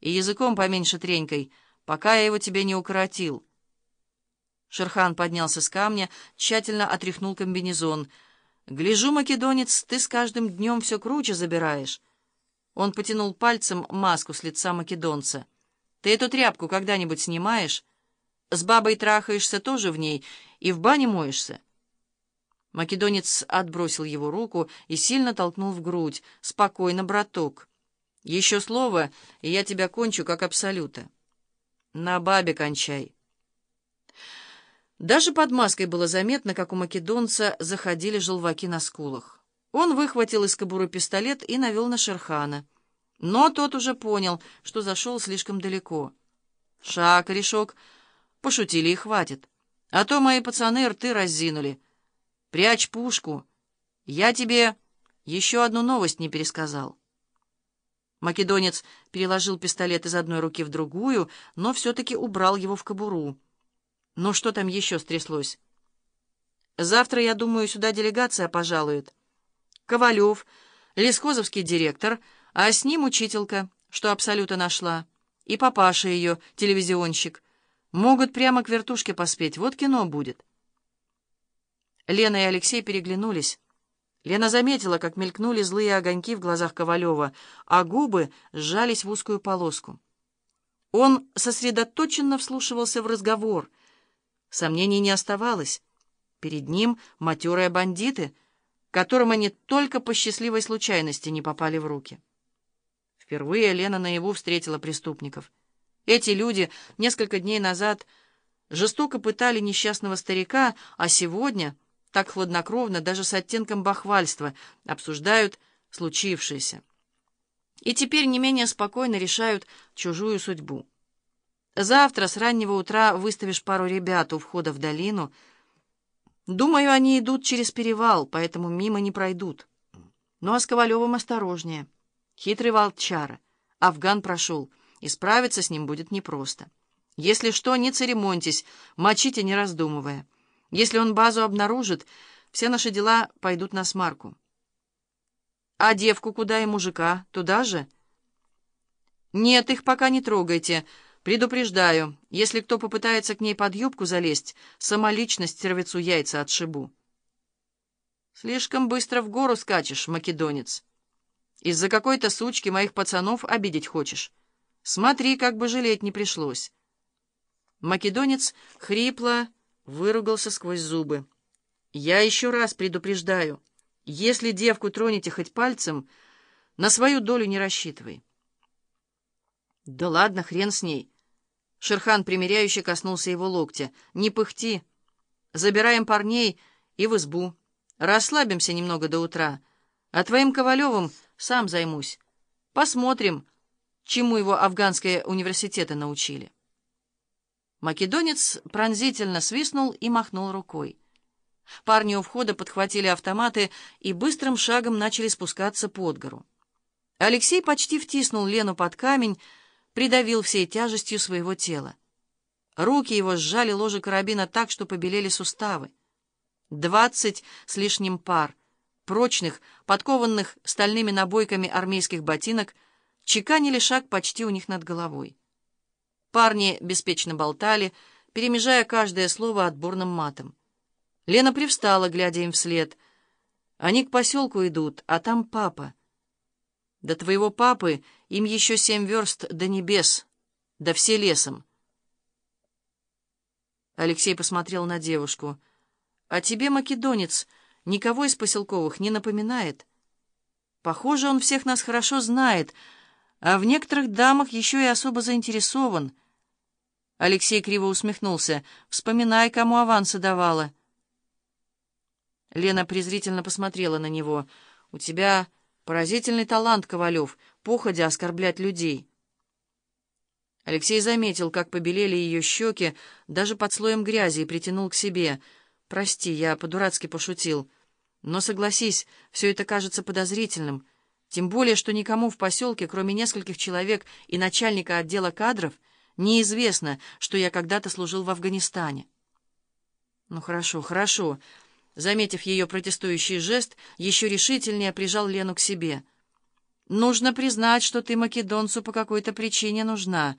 И языком поменьше тренькой, пока я его тебе не укоротил. Шерхан поднялся с камня, тщательно отряхнул комбинезон. «Гляжу, македонец, ты с каждым днем все круче забираешь». Он потянул пальцем маску с лица македонца. «Ты эту тряпку когда-нибудь снимаешь? С бабой трахаешься тоже в ней и в бане моешься?» Македонец отбросил его руку и сильно толкнул в грудь. «Спокойно, браток. Еще слово, и я тебя кончу, как абсолюта. На бабе кончай». Даже под маской было заметно, как у македонца заходили желваки на скулах. Он выхватил из кобуры пистолет и навел на Шерхана. Но тот уже понял, что зашел слишком далеко. «Шаг, корешок, пошутили и хватит. А то мои пацаны рты раззинули. Прячь пушку. Я тебе еще одну новость не пересказал». Македонец переложил пистолет из одной руки в другую, но все-таки убрал его в кобуру. Ну, что там еще стряслось? Завтра, я думаю, сюда делегация пожалует. Ковалев, лескозовский директор, а с ним учителька, что абсолютно нашла, и папаша ее, телевизионщик. Могут прямо к вертушке поспеть, вот кино будет. Лена и Алексей переглянулись. Лена заметила, как мелькнули злые огоньки в глазах Ковалева, а губы сжались в узкую полоску. Он сосредоточенно вслушивался в разговор — Сомнений не оставалось. Перед ним матерые бандиты, которым они только по счастливой случайности не попали в руки. Впервые Лена наяву встретила преступников. Эти люди несколько дней назад жестоко пытали несчастного старика, а сегодня, так хладнокровно, даже с оттенком бахвальства, обсуждают случившееся. И теперь не менее спокойно решают чужую судьбу. Завтра с раннего утра выставишь пару ребят у входа в долину. Думаю, они идут через перевал, поэтому мимо не пройдут. Ну а с Ковалевым осторожнее. Хитрый волчара. Афган прошел, и справиться с ним будет непросто. Если что, не церемоньтесь, мочите, не раздумывая. Если он базу обнаружит, все наши дела пойдут на смарку. А девку куда и мужика? Туда же? Нет, их пока не трогайте, — Предупреждаю, если кто попытается к ней под юбку залезть, самоличность стервецу яйца отшибу. Слишком быстро в гору скачешь, македонец. Из-за какой-то сучки моих пацанов обидеть хочешь. Смотри, как бы жалеть не пришлось. Македонец хрипло выругался сквозь зубы. Я еще раз предупреждаю, если девку тронете хоть пальцем, на свою долю не рассчитывай. «Да ладно, хрен с ней!» Шерхан примиряюще коснулся его локтя. «Не пыхти! Забираем парней и в избу. Расслабимся немного до утра. А твоим Ковалевым сам займусь. Посмотрим, чему его афганские университеты научили». Македонец пронзительно свистнул и махнул рукой. Парни у входа подхватили автоматы и быстрым шагом начали спускаться под гору. Алексей почти втиснул Лену под камень, придавил всей тяжестью своего тела. Руки его сжали ложе карабина так, что побелели суставы. Двадцать с лишним пар, прочных, подкованных стальными набойками армейских ботинок, чеканили шаг почти у них над головой. Парни беспечно болтали, перемежая каждое слово отборным матом. Лена привстала, глядя им вслед. Они к поселку идут, а там папа — до твоего папы им еще семь верст до небес, да все лесом. Алексей посмотрел на девушку. «А тебе, македонец, никого из поселковых не напоминает? Похоже, он всех нас хорошо знает, а в некоторых дамах еще и особо заинтересован». Алексей криво усмехнулся. «Вспоминай, кому авансы давала». Лена презрительно посмотрела на него. «У тебя...» Поразительный талант, Ковалев, походя оскорблять людей. Алексей заметил, как побелели ее щеки, даже под слоем грязи, и притянул к себе. «Прости, я по-дурацки пошутил. Но согласись, все это кажется подозрительным. Тем более, что никому в поселке, кроме нескольких человек и начальника отдела кадров, неизвестно, что я когда-то служил в Афганистане». «Ну хорошо, хорошо». Заметив ее протестующий жест, еще решительнее прижал Лену к себе. Нужно признать, что ты македонцу по какой-то причине нужна.